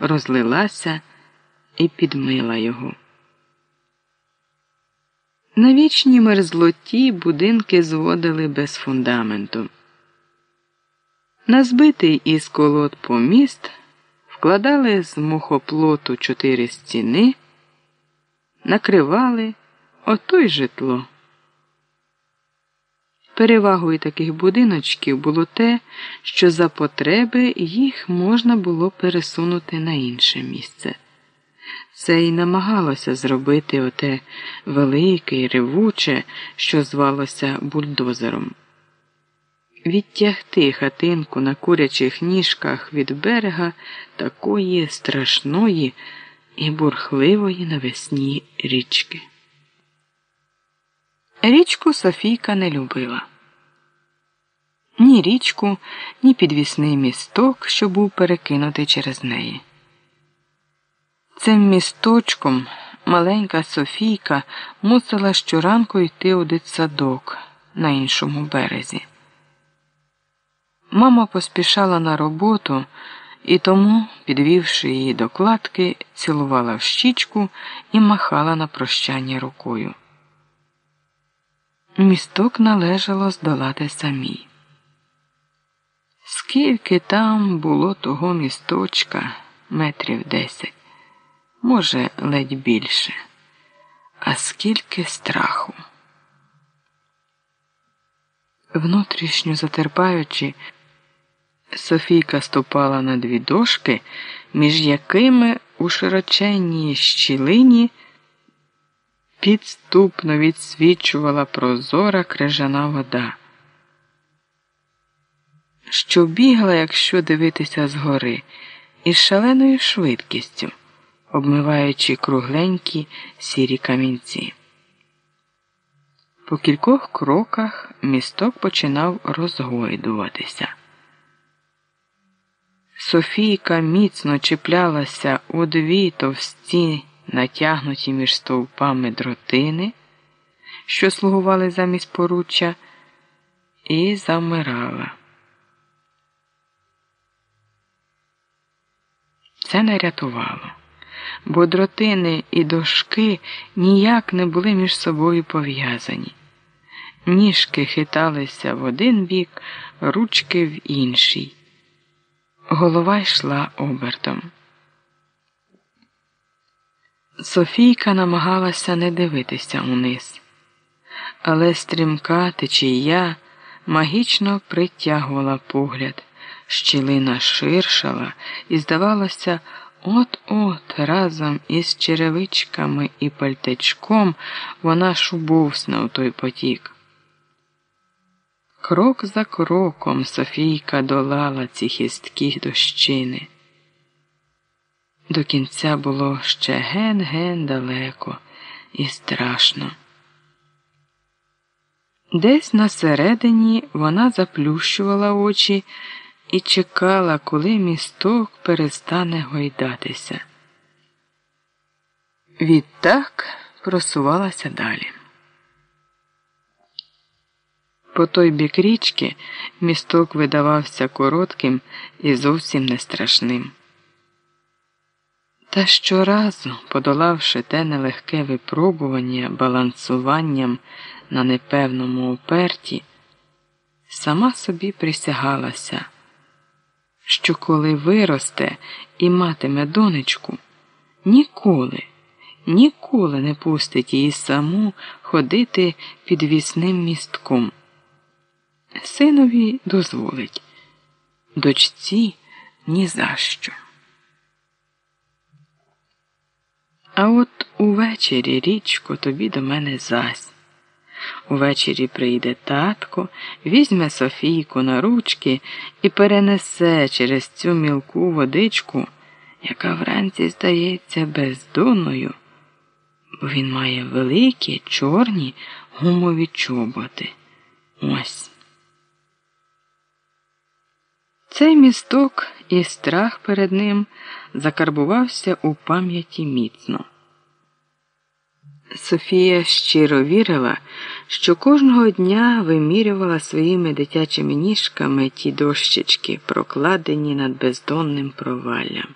розлилася і підмила його. На вічній мерзлоті будинки зводили без фундаменту. На збитий із колод поміст вкладали з мухоплоту чотири стіни, накривали ото й житло. Перевагою таких будиночків було те, що за потреби їх можна було пересунути на інше місце. Це й намагалося зробити оте велике й ревуче, що звалося бульдозером. Відтягти хатинку на курячих ніжках від берега такої страшної і бурхливої навесні річки. Річку Софійка не любила. Ні річку, ні підвісний місток, що був перекинутий через неї. Цим місточком маленька Софійка мусила щоранку йти у дитсадок на іншому березі. Мама поспішала на роботу і тому, підвівши її до кладки, цілувала в щічку і махала на прощання рукою. Місток належало здолати самій. Скільки там було того місточка, метрів десять, може, ледь більше, а скільки страху. Внутрішньо затерпаючи, Софійка ступала на дві дошки, між якими у широченній щілині підступно відсвічувала прозора крижана вода, що бігла, якщо дивитися згори, із шаленою швидкістю, обмиваючи кругленькі сірі камінці. По кількох кроках місток починав розгойдуватися. Софійка міцно чіплялася у дві товсті натягнуті між стовпами дротини, що слугували замість поруччя, і замирала. Це не рятувало, бо дротини і дошки ніяк не були між собою пов'язані. Ніжки хиталися в один бік, ручки в інший. Голова йшла обертом. Софійка намагалася не дивитися униз, але стрімка течія магічно притягувала погляд, щілина ширшала і, здавалося, от-от разом із черевичками і пальтечком вона шубовсне у той потік. Крок за кроком Софійка долала ці хисткі дощини. До кінця було ще ген-ген далеко і страшно. Десь на середині вона заплющувала очі і чекала, коли місток перестане гойдатися. Відтак просувалася далі. По той бік річки місток видавався коротким і зовсім не страшним. Та щоразу, подолавши те нелегке випробування балансуванням на непевному оперті, сама собі присягалася, що коли виросте і матиме донечку, ніколи, ніколи не пустить її саму ходити підвісним містком. Синові дозволить, дочці ні за що. А от увечері річко тобі до мене зась. Увечері прийде татко, візьме Софійку на ручки і перенесе через цю мілку водичку, яка вранці здається бездонною, бо він має великі чорні гумові чоботи. Ось. Цей місток і страх перед ним закарбувався у пам'яті міцно. Софія щиро вірила, що кожного дня вимірювала своїми дитячими ніжками ті дощечки, прокладені над бездонним проваллям.